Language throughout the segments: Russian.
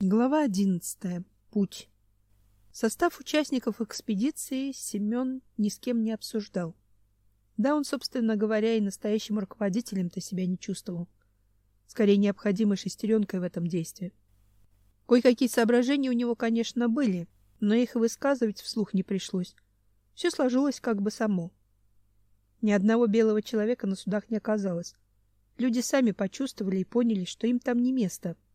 Глава одиннадцатая. Путь. Состав участников экспедиции Семен ни с кем не обсуждал. Да, он, собственно говоря, и настоящим руководителем-то себя не чувствовал. Скорее, необходимой шестеренкой в этом действии. Кое-какие соображения у него, конечно, были, но их высказывать вслух не пришлось. Все сложилось как бы само. Ни одного белого человека на судах не оказалось. Люди сами почувствовали и поняли, что им там не место —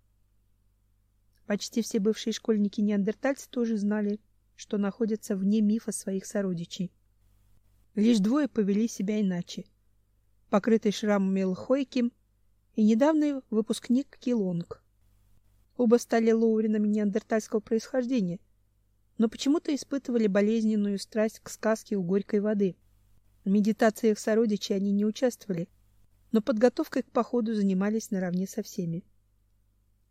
Почти все бывшие школьники-неандертальцы тоже знали, что находятся вне мифа своих сородичей. Лишь двое повели себя иначе. Покрытый шрамами Лхойким и недавний выпускник Килонг. Оба стали лоуринами неандертальского происхождения, но почему-то испытывали болезненную страсть к сказке у горькой воды. В медитациях сородичей они не участвовали, но подготовкой к походу занимались наравне со всеми.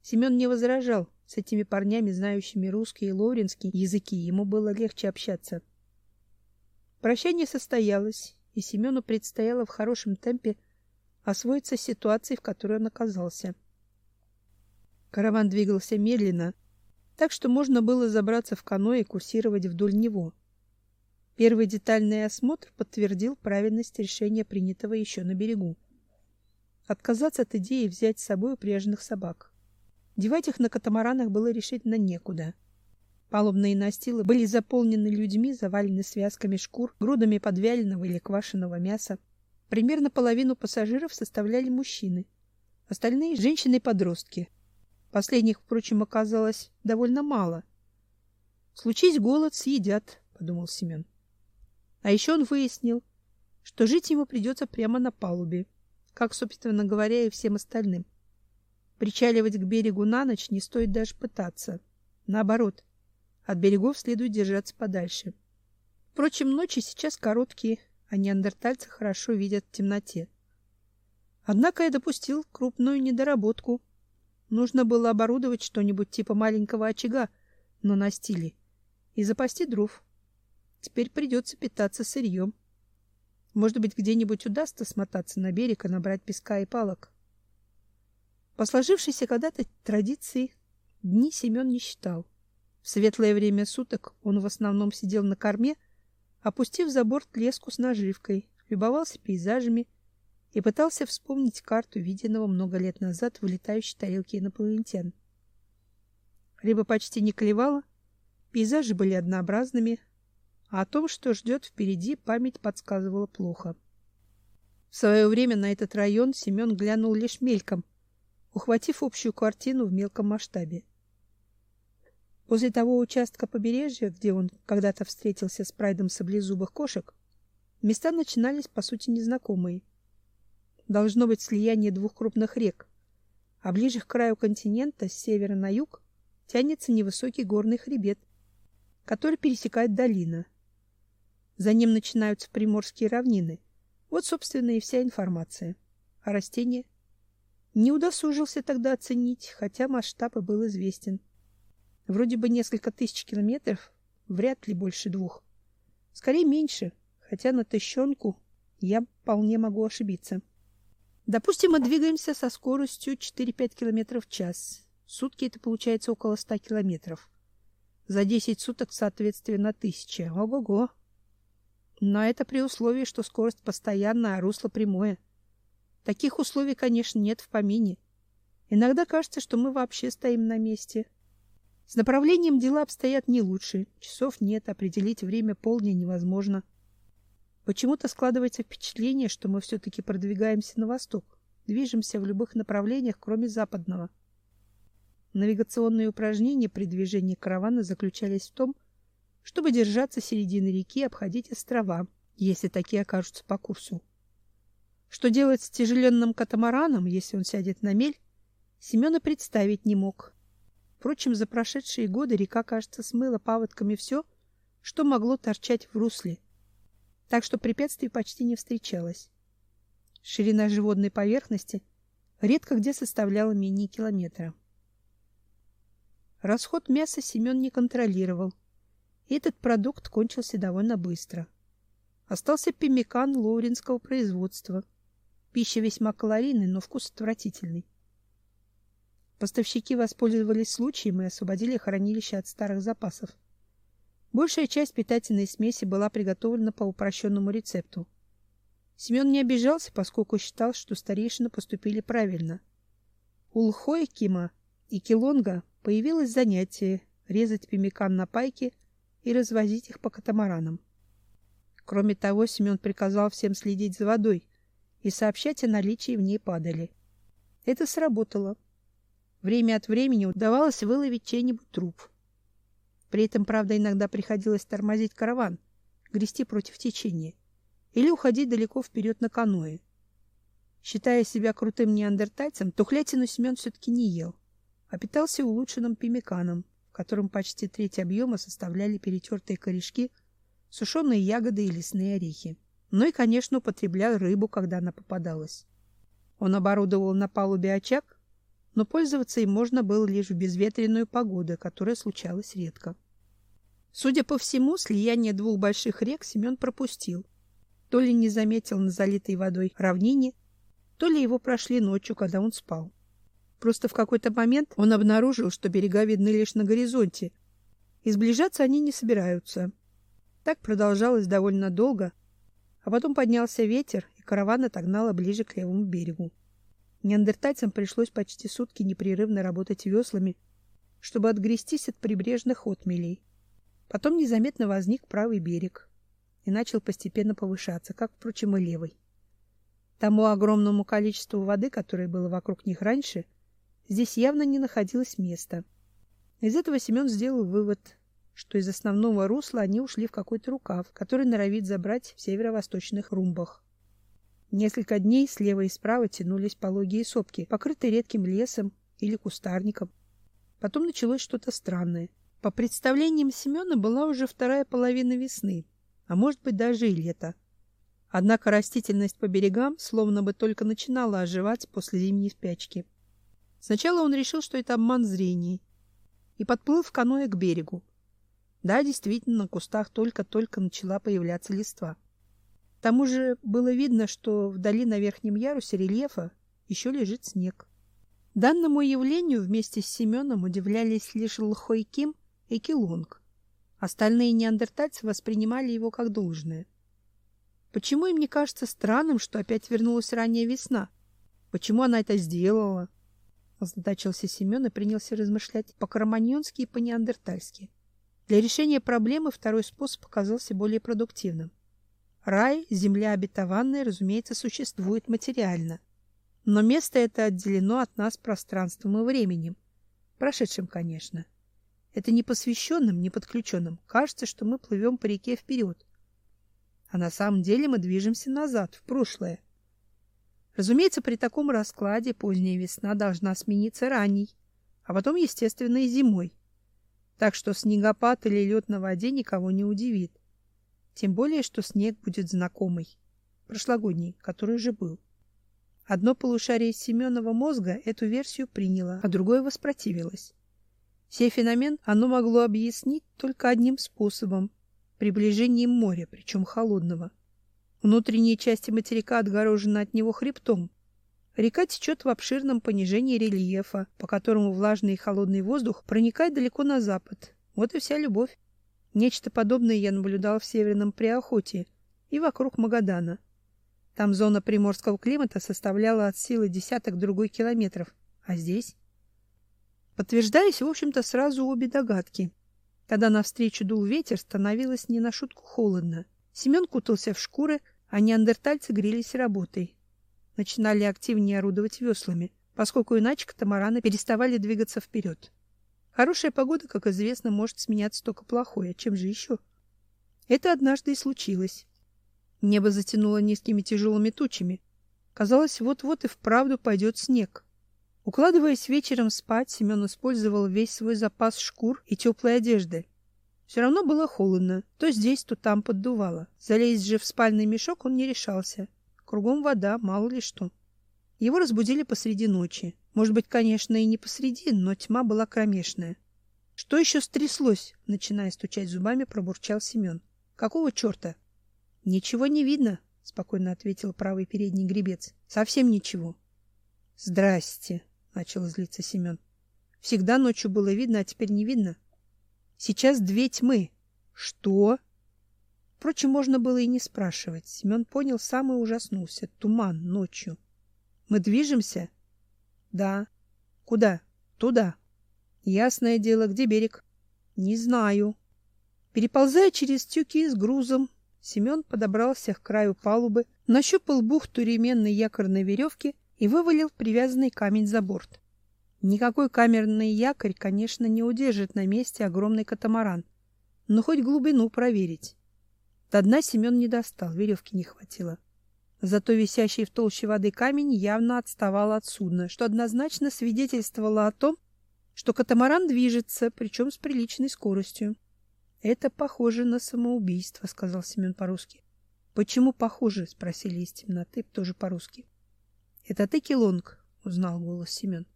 Семен не возражал, с этими парнями, знающими русский и лоуринский языки, ему было легче общаться. Прощание состоялось, и Семену предстояло в хорошем темпе освоиться с ситуацией, в которой он оказался. Караван двигался медленно, так что можно было забраться в каноэ и курсировать вдоль него. Первый детальный осмотр подтвердил правильность решения, принятого еще на берегу. Отказаться от идеи взять с собой упряженных собак. Девать их на катамаранах было решительно некуда. Палубные настилы были заполнены людьми, завалены связками шкур, грудами подвяленного или квашеного мяса. Примерно половину пассажиров составляли мужчины, остальные женщины и подростки. Последних, впрочем, оказалось довольно мало. Случись голод, съедят, подумал Семен. А еще он выяснил, что жить ему придется прямо на палубе, как, собственно говоря, и всем остальным. Причаливать к берегу на ночь не стоит даже пытаться. Наоборот, от берегов следует держаться подальше. Впрочем, ночи сейчас короткие, а неандертальцы хорошо видят в темноте. Однако я допустил крупную недоработку. Нужно было оборудовать что-нибудь типа маленького очага, но на стиле, и запасти дров. Теперь придется питаться сырьем. Может быть, где-нибудь удастся смотаться на берег и набрать песка и палок. По сложившейся когда-то традиции дни Семен не считал. В светлое время суток он в основном сидел на корме, опустив за борт леску с наживкой, любовался пейзажами и пытался вспомнить карту виденного много лет назад в летающей тарелке инопланетян. Рыба почти не клевала, пейзажи были однообразными, а о том, что ждет впереди, память подсказывала плохо. В свое время на этот район Семен глянул лишь мельком, ухватив общую картину в мелком масштабе. После того участка побережья, где он когда-то встретился с прайдом саблезубых кошек, места начинались по сути незнакомые. Должно быть слияние двух крупных рек, а ближе к краю континента с севера на юг тянется невысокий горный хребет, который пересекает долина. За ним начинаются приморские равнины. Вот, собственно, и вся информация. А растения не удосужился тогда оценить, хотя масштаб и был известен. Вроде бы несколько тысяч километров, вряд ли больше двух. Скорее меньше, хотя на тыщенку я вполне могу ошибиться. Допустим, мы двигаемся со скоростью 4-5 километров в час. Сутки это получается около 100 километров. За 10 суток, соответственно, 1000. Ого-го. Но это при условии, что скорость постоянная, а русло прямое. Таких условий, конечно, нет в помине. Иногда кажется, что мы вообще стоим на месте. С направлением дела обстоят не лучше. Часов нет, определить время полдня невозможно. Почему-то складывается впечатление, что мы все таки продвигаемся на восток, движемся в любых направлениях, кроме западного. Навигационные упражнения при движении каравана заключались в том, чтобы держаться середины реки и обходить острова, если такие окажутся по курсу. Что делать с тяжеленным катамараном, если он сядет на мель, Семен представить не мог. Впрочем, за прошедшие годы река, кажется, смыла паводками все, что могло торчать в русле, так что препятствий почти не встречалось. Ширина животной поверхности редко где составляла менее километра. Расход мяса Семен не контролировал, и этот продукт кончился довольно быстро. Остался пемикан лоуринского производства, Пища весьма калорийная, но вкус отвратительный. Поставщики воспользовались случаем и освободили хранилище от старых запасов. Большая часть питательной смеси была приготовлена по упрощенному рецепту. Семен не обижался, поскольку считал, что старейшины поступили правильно. У Лхоекима и Килонга появилось занятие резать пемикан на пайке и развозить их по катамаранам. Кроме того, Семен приказал всем следить за водой и сообщать о наличии в ней падали. Это сработало. Время от времени удавалось выловить чей-нибудь труп. При этом, правда, иногда приходилось тормозить караван, грести против течения или уходить далеко вперед на каное. Считая себя крутым неандертальцем, тухлятину Семен все-таки не ел, а питался улучшенным пимиканом, в котором почти треть объема составляли перетертые корешки, сушеные ягоды и лесные орехи. Ну и, конечно, употреблял рыбу, когда она попадалась. Он оборудовал на палубе очаг, но пользоваться им можно было лишь в безветренную погоду, которая случалась редко. Судя по всему, слияние двух больших рек Семен пропустил. То ли не заметил на залитой водой равнине, то ли его прошли ночью, когда он спал. Просто в какой-то момент он обнаружил, что берега видны лишь на горизонте, и сближаться они не собираются. Так продолжалось довольно долго, а потом поднялся ветер, и караван отогнало ближе к левому берегу. Неандертальцам пришлось почти сутки непрерывно работать веслами, чтобы отгрестись от прибрежных отмелей. Потом незаметно возник правый берег и начал постепенно повышаться, как, впрочем, и левый. Тому огромному количеству воды, которое было вокруг них раньше, здесь явно не находилось места. Из этого Семен сделал вывод, что из основного русла они ушли в какой-то рукав, который норовит забрать в северо-восточных румбах. Несколько дней слева и справа тянулись пологие сопки, покрытые редким лесом или кустарником. Потом началось что-то странное. По представлениям Семена была уже вторая половина весны, а может быть даже и лето. Однако растительность по берегам словно бы только начинала оживать после зимней спячки. Сначала он решил, что это обман зрения, и подплыл в каноэ к берегу. Да, действительно, на кустах только-только начала появляться листва. К тому же было видно, что вдали на верхнем ярусе рельефа еще лежит снег. Данному явлению вместе с Семеном удивлялись лишь Лхойким и Килонг. Остальные неандертальцы воспринимали его как должное. Почему им не кажется странным, что опять вернулась ранняя весна? Почему она это сделала? озадачился Семен и принялся размышлять по-карманьонски и по-неандертальски. Для решения проблемы второй способ показался более продуктивным. Рай, земля обетованная, разумеется, существует материально. Но место это отделено от нас пространством и временем. Прошедшим, конечно. Это не посвященным, не подключенным. Кажется, что мы плывем по реке вперед. А на самом деле мы движемся назад, в прошлое. Разумеется, при таком раскладе поздняя весна должна смениться ранней, а потом, естественно, и зимой. Так что снегопад или лед на воде никого не удивит. Тем более, что снег будет знакомый, прошлогодний, который уже был. Одно полушарие Семенова мозга эту версию приняло, а другое воспротивилось. Сей феномен оно могло объяснить только одним способом — приближением моря, причем холодного — Внутренние части материка отгорожены от него хребтом. Река течет в обширном понижении рельефа, по которому влажный и холодный воздух проникает далеко на запад. Вот и вся любовь. Нечто подобное я наблюдал в Северном Приохотье и вокруг Магадана. Там зона приморского климата составляла от силы десяток другой километров, а здесь подтверждались, в общем-то, сразу обе догадки. Когда навстречу дул ветер, становилось не на шутку холодно. Семен кутался в шкуры, а неандертальцы грелись работой. Начинали активнее орудовать веслами, поскольку иначе катамараны переставали двигаться вперед. Хорошая погода, как известно, может сменяться только плохой, а чем же еще? Это однажды и случилось. Небо затянуло низкими тяжелыми тучами. Казалось, вот-вот и вправду пойдет снег. Укладываясь вечером спать, Семен использовал весь свой запас шкур и теплой одежды. Все равно было холодно. То здесь, то там поддувало. Залезть же в спальный мешок он не решался. Кругом вода, мало ли что. Его разбудили посреди ночи. Может быть, конечно, и не посреди, но тьма была кромешная. Что еще стряслось? Начиная стучать зубами, пробурчал Семен. Какого черта? Ничего не видно, спокойно ответил правый передний гребец. Совсем ничего. Здрасте, начал злиться Семен. Всегда ночью было видно, а теперь не видно. Сейчас две тьмы. Что? Впрочем, можно было и не спрашивать. Семен понял, сам и ужаснулся. Туман ночью. Мы движемся? Да. Куда? Туда. Ясное дело, где берег? Не знаю. Переползая через тюки с грузом, Семен подобрался к краю палубы, нащупал бухту ременной якорной веревки и вывалил привязанный камень за борт. Никакой камерный якорь, конечно, не удержит на месте огромный катамаран, но хоть глубину проверить. До дна Семен не достал, веревки не хватило. Зато висящий в толще воды камень явно отставал от судна, что однозначно свидетельствовало о том, что катамаран движется, причем с приличной скоростью. Это похоже на самоубийство, сказал Семен по-русски. Почему похоже? спросили из темноты тоже по-русски. Это ты, Килонг? узнал голос Семен.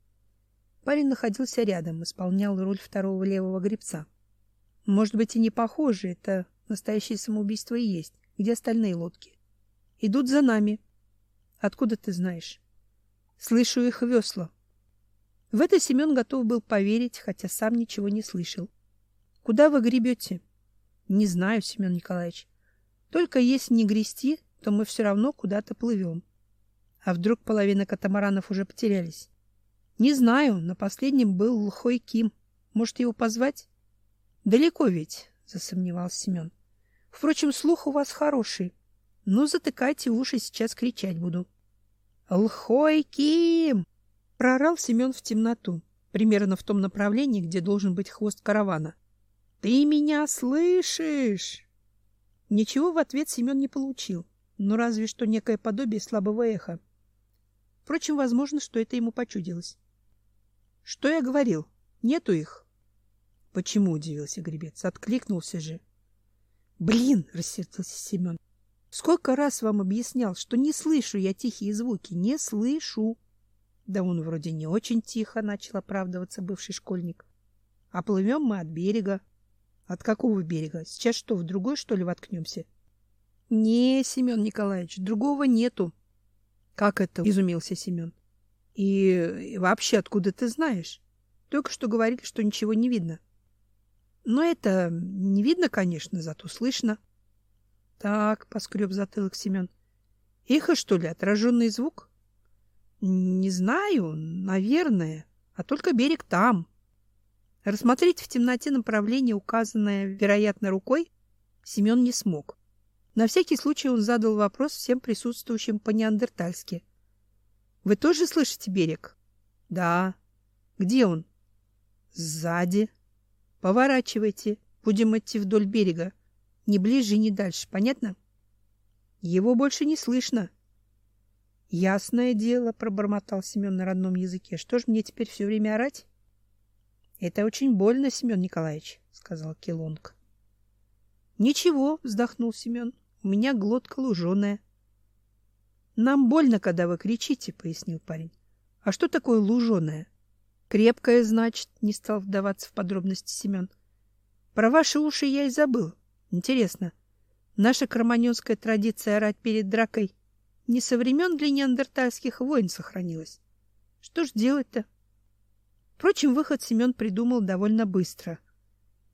Парень находился рядом, исполнял роль второго левого гребца. Может быть и не похоже, это настоящее самоубийство и есть. Где остальные лодки? Идут за нами. Откуда ты знаешь? Слышу их весла. В это Семен готов был поверить, хотя сам ничего не слышал. Куда вы гребете? Не знаю, Семен Николаевич. Только если не грести, то мы все равно куда-то плывем. А вдруг половина катамаранов уже потерялись? Не знаю, на последнем был Лхой Ким. Может, его позвать? Далеко ведь, засомневался Семен. Впрочем, слух у вас хороший. Ну, затыкайте уши, сейчас кричать буду. Лхой Ким! Проорал Семен в темноту, примерно в том направлении, где должен быть хвост каравана. Ты меня слышишь? Ничего в ответ Семен не получил, но разве что некое подобие слабого эха. Впрочем, возможно, что это ему почудилось. Что я говорил? Нету их. Почему удивился гребец? Откликнулся же. Блин, рассердился Семен. Сколько раз вам объяснял, что не слышу я тихие звуки, не слышу. Да он вроде не очень тихо начал оправдываться бывший школьник. А плывем мы от берега. От какого берега? Сейчас что, в другой, что ли, воткнемся? Не, Семен Николаевич, другого нету. Как это? Изумился Семен. И, и вообще, откуда ты знаешь? Только что говорили, что ничего не видно. Но это не видно, конечно, зато слышно. Так, поскреб затылок Семен. Эхо, что ли, отраженный звук? Не знаю, наверное. А только берег там. Рассмотреть в темноте направление, указанное, вероятно, рукой, Семен не смог. На всякий случай он задал вопрос всем присутствующим по-неандертальски. «Вы тоже слышите берег?» «Да». «Где он?» «Сзади». «Поворачивайте. Будем идти вдоль берега. Не ближе и не дальше. Понятно?» «Его больше не слышно». «Ясное дело», — пробормотал Семен на родном языке. «Что ж мне теперь все время орать?» Это очень больно, Семен Николаевич, сказал Килонг. Ничего, вздохнул Семен. У меня глотка луженая. Нам больно, когда вы кричите, пояснил парень. А что такое луженая? Крепкая, значит, не стал вдаваться в подробности Семен. Про ваши уши я и забыл. Интересно, наша кроманьонская традиция орать перед дракой не со времен для неандертальских войн сохранилась? Что ж делать-то? Впрочем, выход Семен придумал довольно быстро.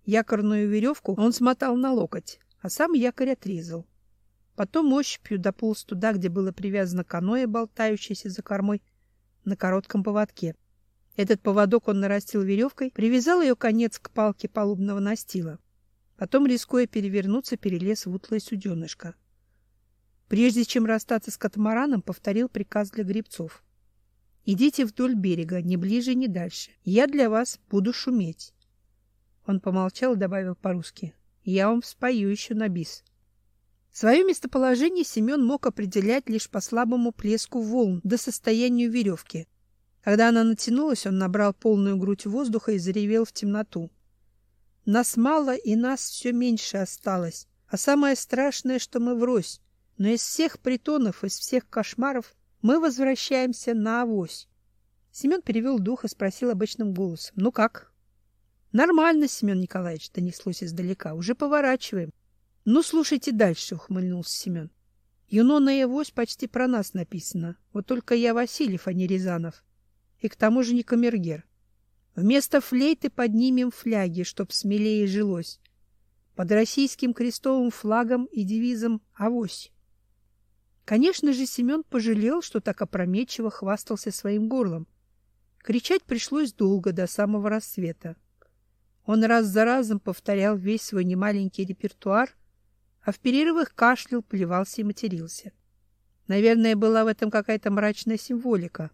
Якорную веревку он смотал на локоть, а сам якорь отрезал. Потом ощупью дополз туда, где было привязано каноэ, болтающееся за кормой, на коротком поводке. Этот поводок он нарастил веревкой, привязал ее конец к палке палубного настила. Потом, рискуя перевернуться, перелез в утлое суденышко. Прежде чем расстаться с катамараном, повторил приказ для гребцов. Идите вдоль берега, ни ближе, ни дальше. Я для вас буду шуметь. Он помолчал и добавил по-русски: "Я вам спою еще на бис". Свое местоположение Семен мог определять лишь по слабому плеску волн до состоянию веревки. Когда она натянулась, он набрал полную грудь воздуха и заревел в темноту. Нас мало, и нас все меньше осталось. А самое страшное, что мы врозь. Но из всех притонов, из всех кошмаров мы возвращаемся на авось. Семен перевел дух и спросил обычным голосом: "Ну как?" "Нормально, Семен Николаевич", донеслось издалека. "Уже поворачиваем". "Ну, слушайте дальше", ухмыльнулся Семен. "Юнона и авось почти про нас написано. Вот только я Васильев, а не Рязанов. И к тому же не камергер. Вместо флейты поднимем фляги, чтоб смелее жилось. Под российским крестовым флагом и девизом «Авось». Конечно же, Семен пожалел, что так опрометчиво хвастался своим горлом. Кричать пришлось долго, до самого рассвета. Он раз за разом повторял весь свой немаленький репертуар, а в перерывах кашлял, плевался и матерился. Наверное, была в этом какая-то мрачная символика.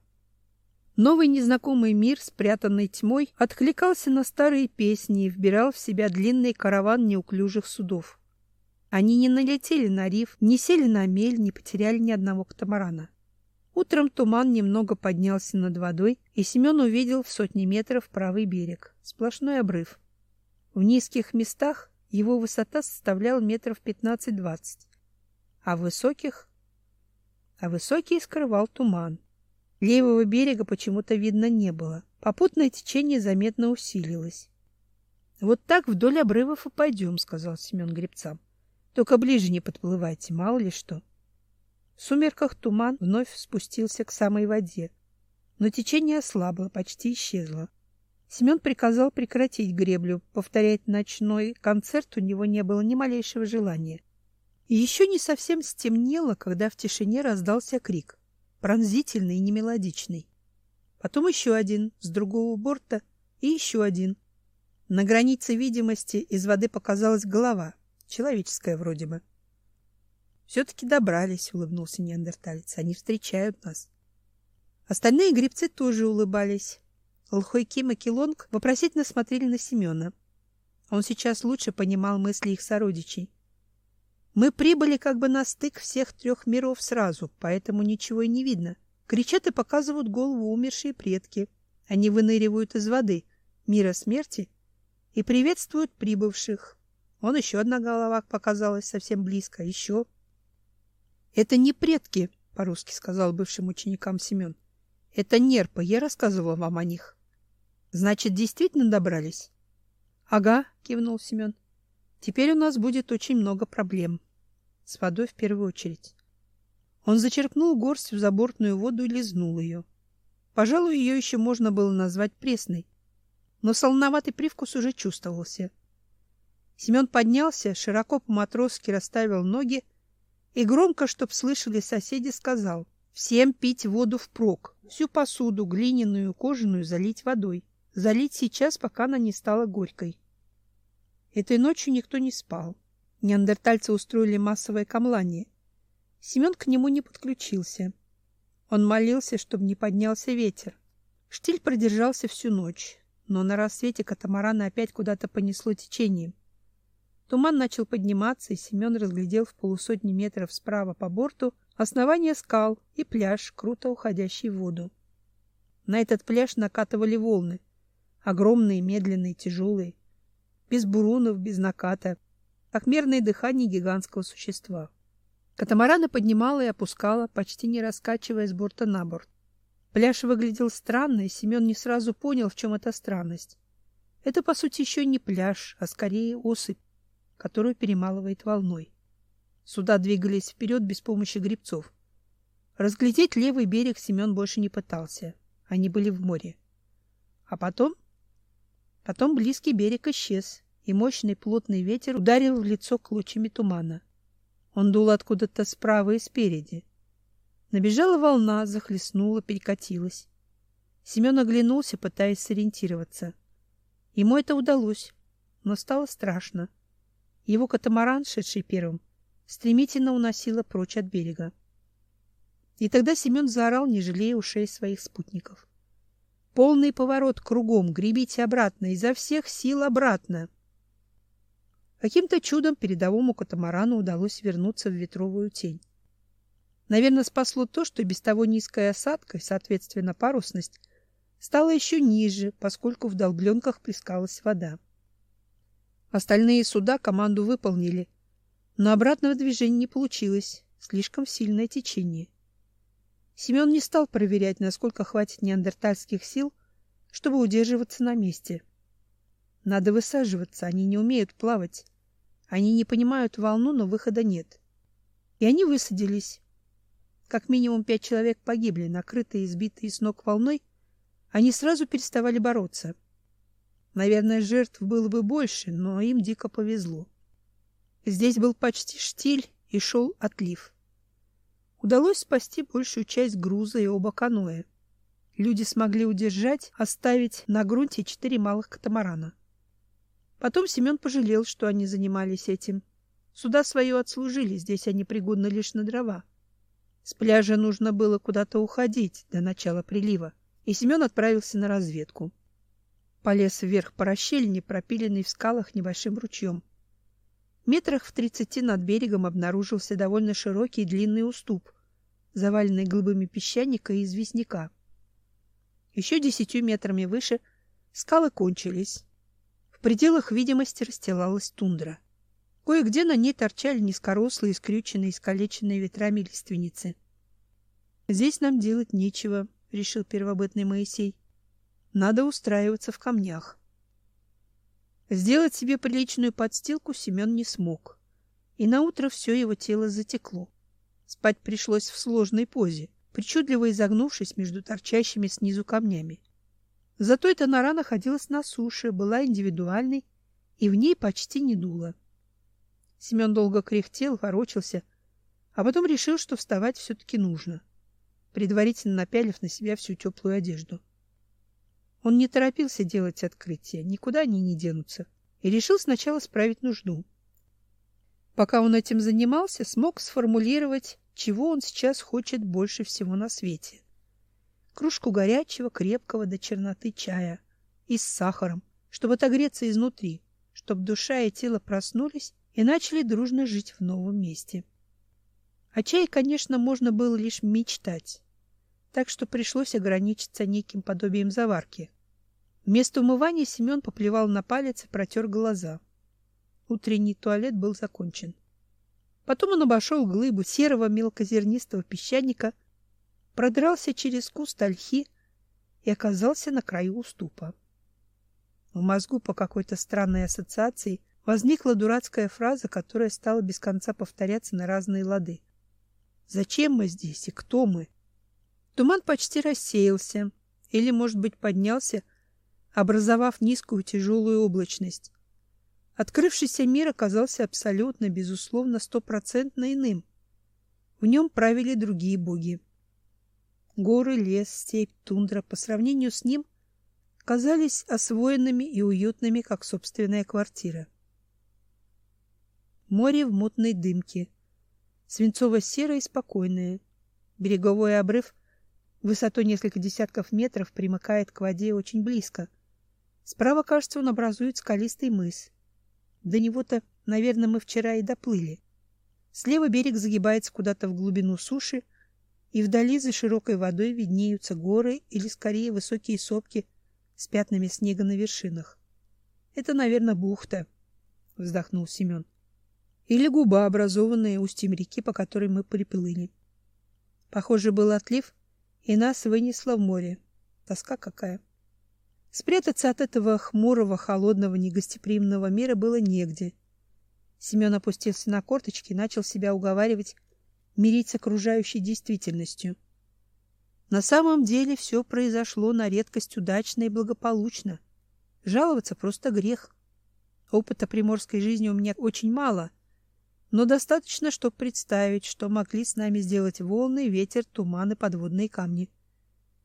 Новый незнакомый мир, спрятанный тьмой, откликался на старые песни и вбирал в себя длинный караван неуклюжих судов. Они не налетели на риф, не сели на мель, не потеряли ни одного катамарана. Утром туман немного поднялся над водой, и Семен увидел в сотни метров правый берег, сплошной обрыв. В низких местах его высота составляла метров 15-20, а высоких... А высокий скрывал туман. Левого берега почему-то видно не было. Попутное течение заметно усилилось. — Вот так вдоль обрывов и пойдем, — сказал Семен гребцам. — Только ближе не подплывайте, мало ли что. В сумерках туман вновь спустился к самой воде, но течение ослабло, почти исчезло. Семен приказал прекратить греблю, повторять ночной концерт у него не было ни малейшего желания. И еще не совсем стемнело, когда в тишине раздался крик пронзительный и немелодичный. Потом еще один с другого борта и еще один. На границе видимости из воды показалась голова, человеческая вроде бы. Все-таки добрались, улыбнулся неандерталец. Они встречают нас. Остальные гребцы тоже улыбались. Лхойким и вопросительно смотрели на Семена. Он сейчас лучше понимал мысли их сородичей. Мы прибыли как бы на стык всех трех миров сразу, поэтому ничего и не видно. Кричат и показывают голову умершие предки. Они выныривают из воды, мира смерти, и приветствуют прибывших. Он еще одна голова показалась совсем близко, еще. Это не предки, по-русски сказал бывшим ученикам Семен. Это нерпы, я рассказывала вам о них. Значит, действительно добрались? Ага, кивнул Семен. Теперь у нас будет очень много проблем с водой в первую очередь. Он зачерпнул горстью забортную воду и лизнул ее. Пожалуй, ее еще можно было назвать пресной, но солоноватый привкус уже чувствовался. Семен поднялся, широко по-матросски расставил ноги и громко, чтоб слышали соседи, сказал: "Всем пить воду впрок, всю посуду, глиняную, кожаную залить водой, залить сейчас, пока она не стала горькой". Этой ночью никто не спал. Неандертальцы устроили массовое камлание. Семен к нему не подключился. Он молился, чтобы не поднялся ветер. Штиль продержался всю ночь, но на рассвете катамарана опять куда-то понесло течением. Туман начал подниматься, и Семен разглядел в полусотни метров справа по борту основание скал и пляж, круто уходящий в воду. На этот пляж накатывали волны, огромные, медленные, тяжелые, без бурунов, без наката как мерное дыхание гигантского существа. Катамарана поднимала и опускала, почти не раскачивая с борта на борт. Пляж выглядел странно, и Семен не сразу понял, в чем эта странность. Это, по сути, еще не пляж, а скорее осыпь, которую перемалывает волной. Суда двигались вперед без помощи гребцов. Разглядеть левый берег Семен больше не пытался. Они были в море. А потом... Потом близкий берег исчез, и мощный плотный ветер ударил в лицо клочьями тумана. Он дул откуда-то справа и спереди. Набежала волна, захлестнула, перекатилась. Семен оглянулся, пытаясь сориентироваться. Ему это удалось, но стало страшно. Его катамаран, шедший первым, стремительно уносило прочь от берега. И тогда Семен заорал, не жалея ушей своих спутников. Полный поворот кругом, гребите обратно, изо всех сил обратно. Каким-то чудом передовому катамарану удалось вернуться в ветровую тень. Наверное, спасло то, что без того низкая осадка, соответственно, парусность, стала еще ниже, поскольку в долбленках плескалась вода. Остальные суда команду выполнили, но обратного движения не получилось, слишком сильное течение. Семен не стал проверять, насколько хватит неандертальских сил, чтобы удерживаться на месте. Надо высаживаться, они не умеют плавать. Они не понимают волну, но выхода нет. И они высадились. Как минимум пять человек погибли, накрытые и сбитые с ног волной. Они сразу переставали бороться. Наверное, жертв было бы больше, но им дико повезло. Здесь был почти штиль и шел отлив. Удалось спасти большую часть груза и оба каноэ. Люди смогли удержать, оставить на грунте четыре малых катамарана. Потом Семен пожалел, что они занимались этим. Суда свое отслужили, здесь они пригодны лишь на дрова. С пляжа нужно было куда-то уходить до начала прилива, и Семен отправился на разведку. Полез вверх по расщелине, пропиленной в скалах небольшим ручьем. Метрах в тридцати над берегом обнаружился довольно широкий и длинный уступ, заваленный глыбами песчаника и известняка. Еще десятью метрами выше скалы кончились. В пределах видимости расстилалась тундра. Кое-где на ней торчали низкорослые, скрюченные, искалеченные ветрами лиственницы. «Здесь нам делать нечего», — решил первобытный Моисей. «Надо устраиваться в камнях». Сделать себе приличную подстилку Семен не смог, и наутро все его тело затекло. Спать пришлось в сложной позе, причудливо изогнувшись между торчащими снизу камнями. Зато эта нора находилась на суше, была индивидуальной, и в ней почти не дуло. Семен долго кряхтел, ворочался, а потом решил, что вставать все-таки нужно, предварительно напялив на себя всю теплую одежду. Он не торопился делать открытие, никуда они не денутся, и решил сначала справить нужду. Пока он этим занимался, смог сформулировать, чего он сейчас хочет больше всего на свете. Кружку горячего, крепкого до черноты чая и с сахаром, чтобы отогреться изнутри, чтобы душа и тело проснулись и начали дружно жить в новом месте. О чае, конечно, можно было лишь мечтать так что пришлось ограничиться неким подобием заварки. Вместо умывания Семен поплевал на палец и протер глаза. Утренний туалет был закончен. Потом он обошел глыбу серого мелкозернистого песчаника, продрался через куст ольхи и оказался на краю уступа. В мозгу по какой-то странной ассоциации возникла дурацкая фраза, которая стала без конца повторяться на разные лады. «Зачем мы здесь и кто мы?» Туман почти рассеялся, или, может быть, поднялся, образовав низкую тяжелую облачность. Открывшийся мир оказался абсолютно, безусловно, стопроцентно иным. В нем правили другие боги. Горы, лес, степь, тундра по сравнению с ним казались освоенными и уютными, как собственная квартира. Море в мутной дымке, свинцово-серое и спокойное. Береговой обрыв Высотой несколько десятков метров примыкает к воде очень близко. Справа, кажется, он образует скалистый мыс. До него-то, наверное, мы вчера и доплыли. Слева берег загибается куда-то в глубину суши, и вдали за широкой водой виднеются горы или, скорее, высокие сопки с пятнами снега на вершинах. Это, наверное, бухта, вздохнул Семен. Или губа, образованная устьем реки, по которой мы приплыли. Похоже, был отлив, и нас вынесло в море. Тоска какая. Спрятаться от этого хмурого, холодного, негостеприимного мира было негде. Семен опустился на корточки и начал себя уговаривать мирить с окружающей действительностью. На самом деле все произошло на редкость удачно и благополучно. Жаловаться просто грех. Опыта приморской жизни у меня очень мало, но достаточно, чтобы представить, что могли с нами сделать волны, ветер, туман и подводные камни.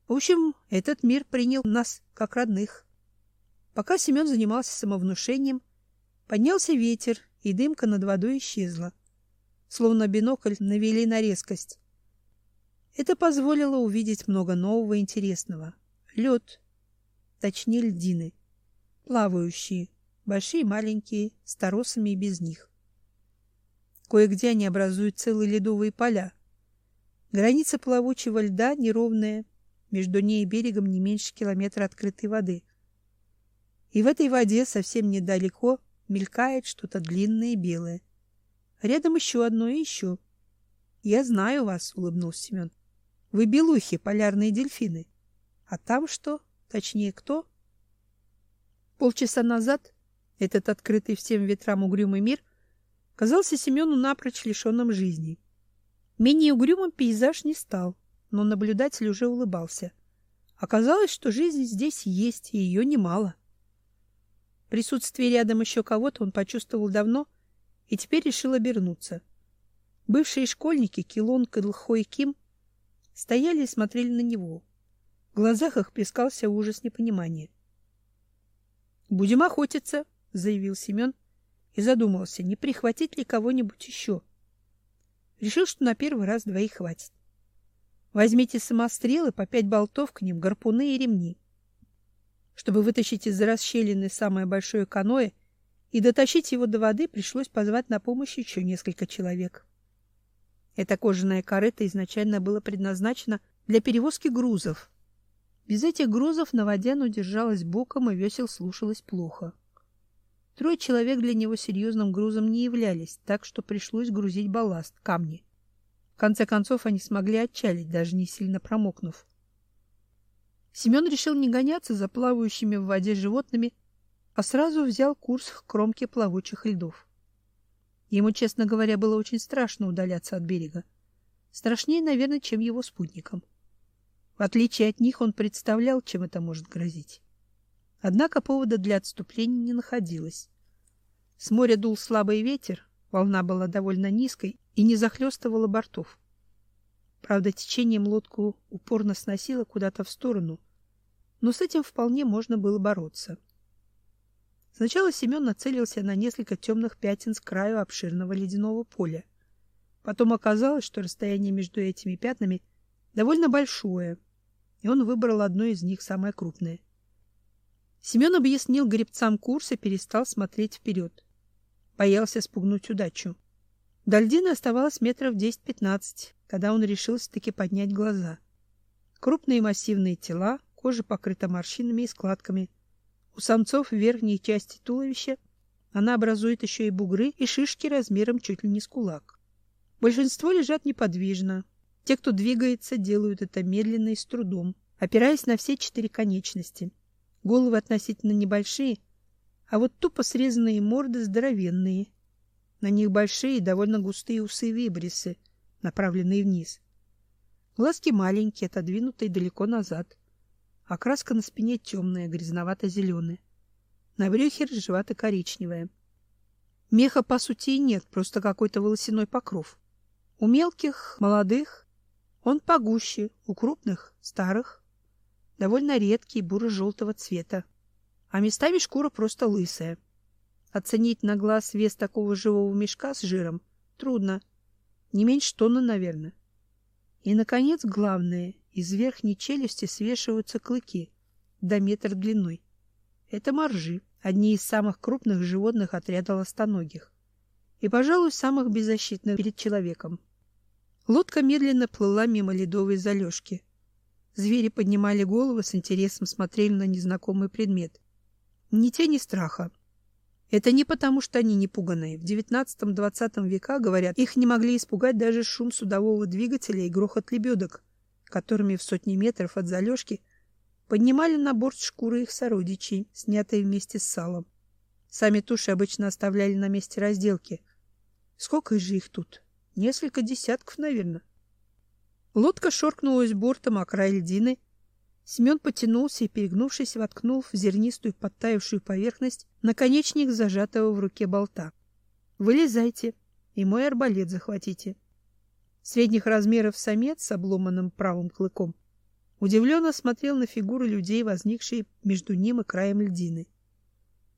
В общем, этот мир принял нас как родных. Пока Семен занимался самовнушением, поднялся ветер, и дымка над водой исчезла. Словно бинокль навели на резкость. Это позволило увидеть много нового и интересного. Лед, точнее льдины, плавающие, большие и маленькие, с торосами и без них. Кое-где они образуют целые ледовые поля. Граница плавучего льда неровная, между ней и берегом не меньше километра открытой воды. И в этой воде совсем недалеко мелькает что-то длинное и белое. Рядом еще одно и еще. Я знаю вас, улыбнулся Семен. Вы белухи, полярные дельфины. А там что? Точнее, кто? Полчаса назад этот открытый всем ветрам угрюмый мир — казался Семену напрочь лишенным жизни. Менее угрюмым пейзаж не стал, но наблюдатель уже улыбался. Оказалось, что жизнь здесь есть, и ее немало. Присутствие рядом еще кого-то он почувствовал давно и теперь решил обернуться. Бывшие школьники Килон, Кэдлхо и Ким стояли и смотрели на него. В глазах их плескался ужас непонимания. «Будем охотиться», — заявил Семен и задумался, не прихватить ли кого-нибудь еще. Решил, что на первый раз двоих хватит. Возьмите самострелы, по пять болтов к ним, гарпуны и ремни. Чтобы вытащить из расщелины самое большое каноэ и дотащить его до воды, пришлось позвать на помощь еще несколько человек. Это кожаное корыто изначально было предназначено для перевозки грузов. Без этих грузов на воде оно держалось боком и весел слушалось плохо. Трое человек для него серьезным грузом не являлись, так что пришлось грузить балласт, камни. В конце концов они смогли отчалить, даже не сильно промокнув. Семен решил не гоняться за плавающими в воде животными, а сразу взял курс к кромке плавучих льдов. Ему, честно говоря, было очень страшно удаляться от берега. Страшнее, наверное, чем его спутникам. В отличие от них он представлял, чем это может грозить. Однако повода для отступления не находилось. С моря дул слабый ветер, волна была довольно низкой и не захлестывала бортов. Правда, течением лодку упорно сносило куда-то в сторону, но с этим вполне можно было бороться. Сначала Семен нацелился на несколько темных пятен с краю обширного ледяного поля. Потом оказалось, что расстояние между этими пятнами довольно большое, и он выбрал одно из них, самое крупное. Семен объяснил гребцам курс и перестал смотреть вперед. Боялся спугнуть удачу. До льдины оставалось метров 10-15, когда он решился таки поднять глаза. Крупные массивные тела, кожа покрыта морщинами и складками — у самцов в верхней части туловища она образует еще и бугры и шишки размером чуть ли не с кулак. Большинство лежат неподвижно. Те, кто двигается, делают это медленно и с трудом, опираясь на все четыре конечности. Головы относительно небольшие, а вот тупо срезанные морды здоровенные. На них большие и довольно густые усы вибрисы, направленные вниз. Глазки маленькие, отодвинутые далеко назад. Окраска на спине темная, грязновато-зеленая. На брюхе рыжевато-коричневая. Меха, по сути, и нет, просто какой-то волосяной покров. У мелких, молодых он погуще, у крупных, старых, довольно редкий, буро-желтого цвета. А местами шкура просто лысая. Оценить на глаз вес такого живого мешка с жиром трудно. Не меньше тонны, наверное. И, наконец, главное, из верхней челюсти свешиваются клыки до метр длиной. Это моржи, одни из самых крупных животных отряда ластоногих. И, пожалуй, самых беззащитных перед человеком. Лодка медленно плыла мимо ледовой залежки. Звери поднимали головы, с интересом смотрели на незнакомый предмет. Ни тени страха. Это не потому, что они не пуганые. В XIX-XX века, говорят, их не могли испугать даже шум судового двигателя и грохот лебедок, которыми в сотни метров от залежки поднимали на борт шкуры их сородичей, снятые вместе с салом. Сами туши обычно оставляли на месте разделки. Сколько же их тут? Несколько десятков, наверное. Лодка шоркнулась бортом о край льдины. Семен потянулся и, перегнувшись, воткнул в зернистую подтаявшую поверхность наконечник зажатого в руке болта. «Вылезайте, и мой арбалет захватите». Средних размеров самец с обломанным правым клыком удивленно смотрел на фигуры людей, возникшие между ним и краем льдины.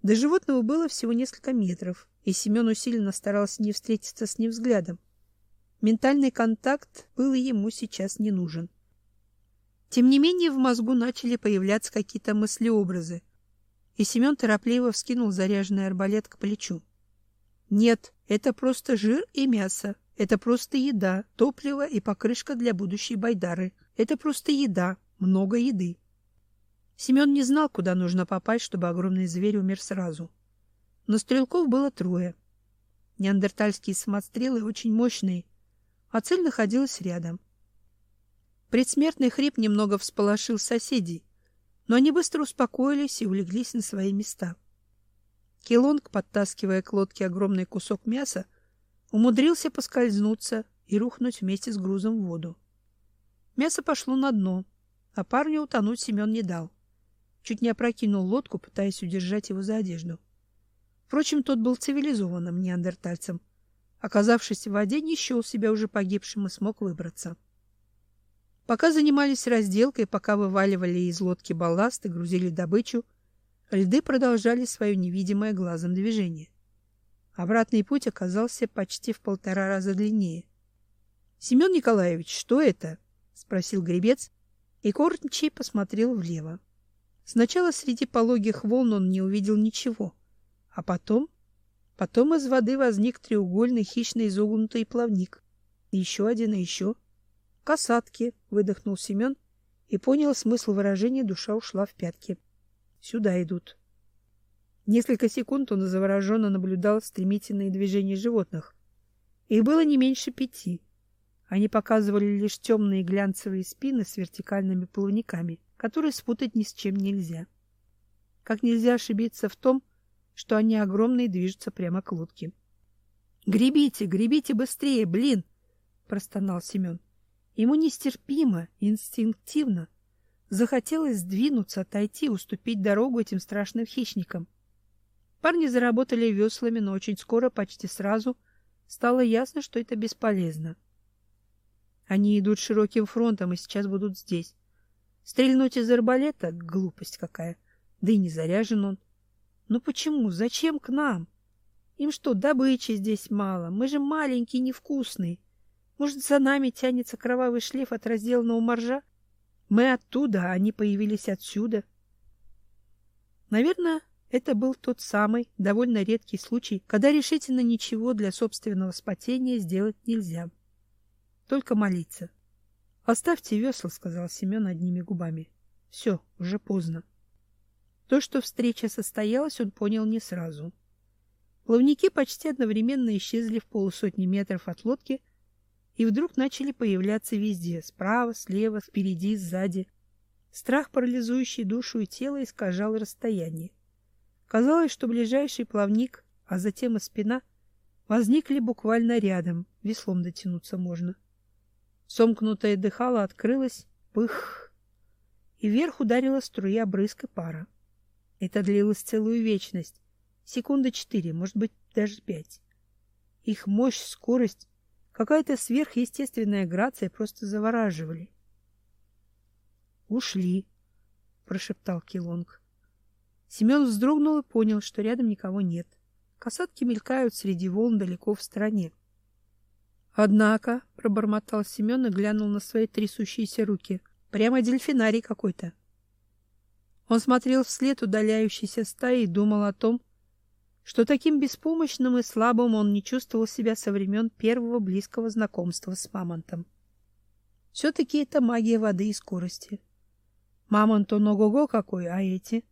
До животного было всего несколько метров, и Семен усиленно старался не встретиться с ним взглядом. Ментальный контакт был ему сейчас не нужен. Тем не менее в мозгу начали появляться какие-то мысли-образы, и Семен торопливо вскинул заряженный арбалет к плечу. Нет, это просто жир и мясо, это просто еда, топливо и покрышка для будущей байдары. Это просто еда, много еды. Семен не знал, куда нужно попасть, чтобы огромный зверь умер сразу. Но стрелков было трое. Неандертальские самострелы очень мощные, а цель находилась рядом. Предсмертный хрип немного всполошил соседей, но они быстро успокоились и улеглись на свои места. Келонг, подтаскивая к лодке огромный кусок мяса, умудрился поскользнуться и рухнуть вместе с грузом в воду. Мясо пошло на дно, а парню утонуть Семен не дал. чуть не опрокинул лодку, пытаясь удержать его за одежду. Впрочем, тот был цивилизованным неандертальцем. Оказавшись в воде, не счел себя уже погибшим и смог выбраться. Пока занимались разделкой, пока вываливали из лодки балласт и грузили добычу, льды продолжали свое невидимое глазом движение. Обратный путь оказался почти в полтора раза длиннее. — Семен Николаевич, что это? — спросил гребец, и кормчий посмотрел влево. Сначала среди пологих волн он не увидел ничего, а потом... Потом из воды возник треугольный хищно изогнутый плавник. И еще один, и еще. «Касатки!» — выдохнул Семен и понял смысл выражения «душа ушла в пятки». «Сюда идут». Несколько секунд он завороженно наблюдал стремительные движения животных. Их было не меньше пяти. Они показывали лишь темные глянцевые спины с вертикальными плавниками, которые спутать ни с чем нельзя. Как нельзя ошибиться в том, что они огромные движутся прямо к лодке. «Гребите, гребите быстрее, блин!» — простонал Семен. Ему нестерпимо, инстинктивно захотелось сдвинуться, отойти, уступить дорогу этим страшным хищникам. Парни заработали веслами, но очень скоро, почти сразу, стало ясно, что это бесполезно. Они идут широким фронтом и сейчас будут здесь. Стрельнуть из арбалета — глупость какая. Да и не заряжен он. Ну почему? Зачем к нам? Им что, добычи здесь мало? Мы же маленькие, невкусные. Может, за нами тянется кровавый шлейф от разделанного моржа? Мы оттуда, а они появились отсюда. Наверное, это был тот самый, довольно редкий случай, когда решительно ничего для собственного спасения сделать нельзя. Только молиться. «Оставьте весла», — сказал Семен одними губами. «Все, уже поздно». То, что встреча состоялась, он понял не сразу. Плавники почти одновременно исчезли в полусотни метров от лодки и вдруг начали появляться везде — справа, слева, впереди, сзади. Страх, парализующий душу и тело, искажал расстояние. Казалось, что ближайший плавник, а затем и спина, возникли буквально рядом, веслом дотянуться можно. Сомкнутое дыхало открылось, пых, и вверх ударила струя брызг и пара. Это длилось целую вечность, секунды четыре, может быть, даже пять. Их мощь, скорость, какая-то сверхъестественная грация просто завораживали. «Ушли», — прошептал Килонг. Семен вздрогнул и понял, что рядом никого нет. Касатки мелькают среди волн далеко в стороне. Однако, пробормотал Семен и глянул на свои трясущиеся руки. Прямо дельфинарий какой-то. Он смотрел вслед удаляющейся стаи и думал о том, что таким беспомощным и слабым он не чувствовал себя со времен первого близкого знакомства с мамонтом. Все-таки это магия воды и скорости. Мамонт он ого-го какой, а эти?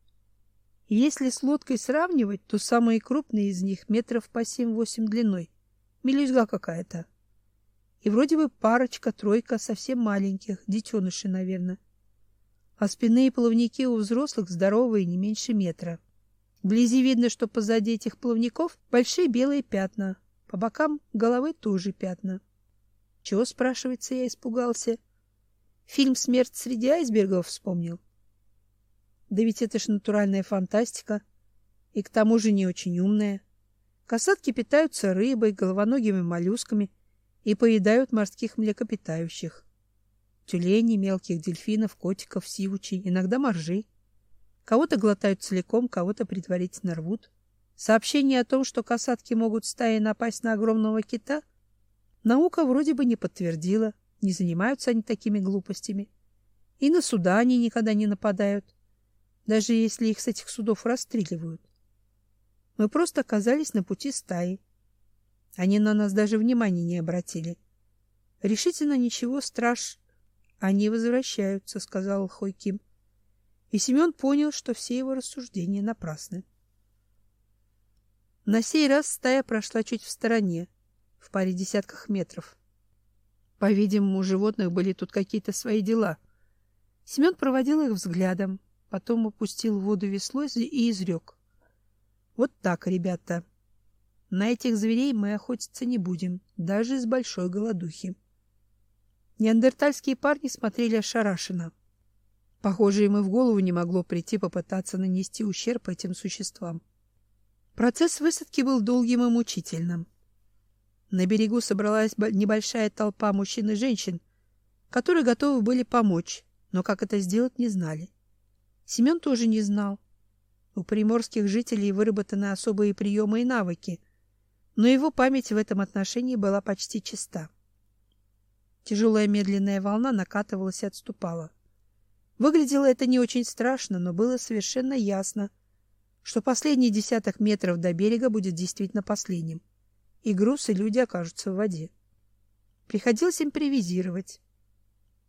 Если с лодкой сравнивать, то самые крупные из них метров по семь-восемь длиной. Мелюзга какая-то. И вроде бы парочка-тройка совсем маленьких, детенышей, наверное. А спинные плавники у взрослых здоровые, не меньше метра. Вблизи видно, что позади этих плавников большие белые пятна. По бокам головы тоже пятна. Чего, спрашивается, я испугался? Фильм «Смерть среди айсбергов» вспомнил. Да ведь это ж натуральная фантастика. И к тому же не очень умная. Касатки питаются рыбой, головоногими моллюсками — и поедают морских млекопитающих. Тюленей, мелких дельфинов, котиков, сивучей, иногда моржей. Кого-то глотают целиком, кого-то предварительно рвут. Сообщение о том, что касатки могут стаей напасть на огромного кита, наука вроде бы не подтвердила, не занимаются они такими глупостями. И на суда они никогда не нападают, даже если их с этих судов расстреливают. Мы просто оказались на пути стаи, они на нас даже внимания не обратили. Решительно ничего страш... Они возвращаются, сказал Хойким. И Семен понял, что все его рассуждения напрасны. На сей раз стая прошла чуть в стороне, в паре десятках метров. По-видимому, у животных были тут какие-то свои дела. Семен проводил их взглядом, потом опустил в воду весло и изрек. Вот так, ребята. На этих зверей мы охотиться не будем, даже из большой голодухи. Неандертальские парни смотрели ошарашенно. Похоже, им и в голову не могло прийти попытаться нанести ущерб этим существам. Процесс высадки был долгим и мучительным. На берегу собралась небольшая толпа мужчин и женщин, которые готовы были помочь, но как это сделать, не знали. Семен тоже не знал. У приморских жителей выработаны особые приемы и навыки, но его память в этом отношении была почти чиста. Тяжелая медленная волна накатывалась и отступала. Выглядело это не очень страшно, но было совершенно ясно, что последний десяток метров до берега будет действительно последним, и груз и люди окажутся в воде. Приходилось импровизировать.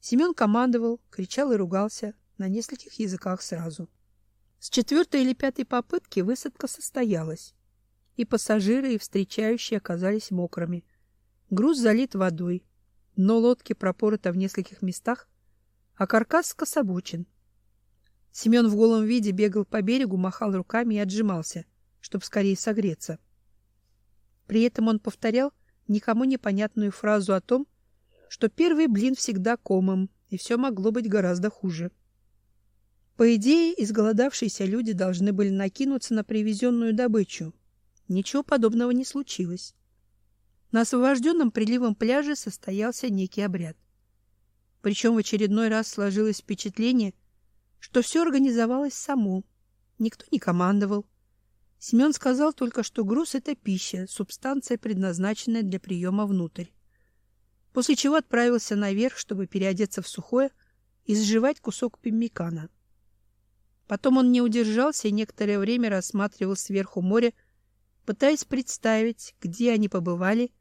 Семен командовал, кричал и ругался на нескольких языках сразу. С четвертой или пятой попытки высадка состоялась, и пассажиры и встречающие оказались мокрыми. Груз залит водой, но лодки пропороты в нескольких местах, а каркас скособочен. Семен в голом виде бегал по берегу, махал руками и отжимался, чтобы скорее согреться. При этом он повторял никому непонятную фразу о том, что первый блин всегда комом, и все могло быть гораздо хуже. По идее, изголодавшиеся люди должны были накинуться на привезенную добычу. Ничего подобного не случилось. На освобожденном приливом пляже состоялся некий обряд. Причем в очередной раз сложилось впечатление, что все организовалось само. Никто не командовал. Семен сказал только, что груз — это пища, субстанция, предназначенная для приема внутрь. После чего отправился наверх, чтобы переодеться в сухое и сживать кусок пиммикана. Потом он не удержался и некоторое время рассматривал сверху море, пытаясь представить, где они побывали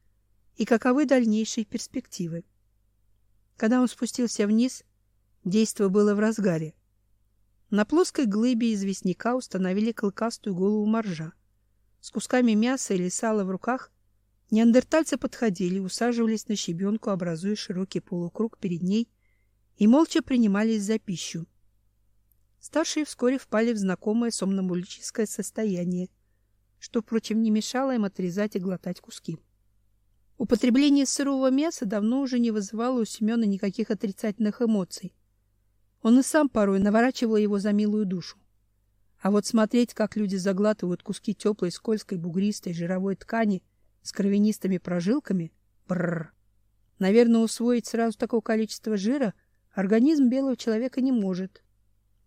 и каковы дальнейшие перспективы. Когда он спустился вниз, действо было в разгаре. На плоской глыбе известняка установили клыкастую голову моржа. С кусками мяса или сала в руках неандертальцы подходили, усаживались на щебенку, образуя широкий полукруг перед ней, и молча принимались за пищу. Старшие вскоре впали в знакомое сомнамбулическое состояние, что, впрочем, не мешало им отрезать и глотать куски. Употребление сырого мяса давно уже не вызывало у Семена никаких отрицательных эмоций. Он и сам порой наворачивал его за милую душу. А вот смотреть, как люди заглатывают куски теплой, скользкой, бугристой, жировой ткани с кровянистыми прожилками, бррр. Наверное, усвоить сразу такое количество жира организм белого человека не может,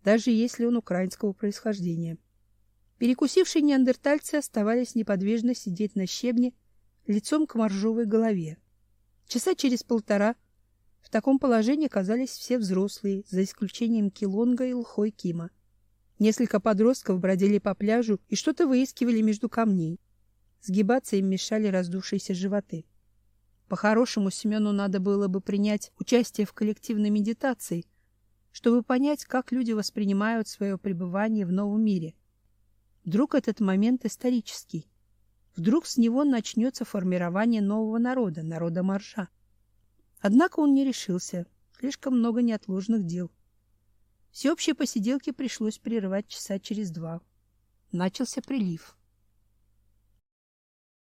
даже если он украинского происхождения. Перекусившие неандертальцы оставались неподвижно сидеть на щебне, лицом к моржовой голове. Часа через полтора в таком положении оказались все взрослые, за исключением Килонга и Лхой Кима. Несколько подростков бродили по пляжу и что-то выискивали между камней. Сгибаться им мешали раздувшиеся животы. По-хорошему Семену надо было бы принять участие в коллективной медитации, чтобы понять, как люди воспринимают свое пребывание в новом мире. Вдруг этот момент исторический. Вдруг с него начнется формирование нового народа, народа Марша. Однако он не решился. Слишком много неотложных дел. Всеобщие посиделки пришлось прерывать часа через два. Начался прилив.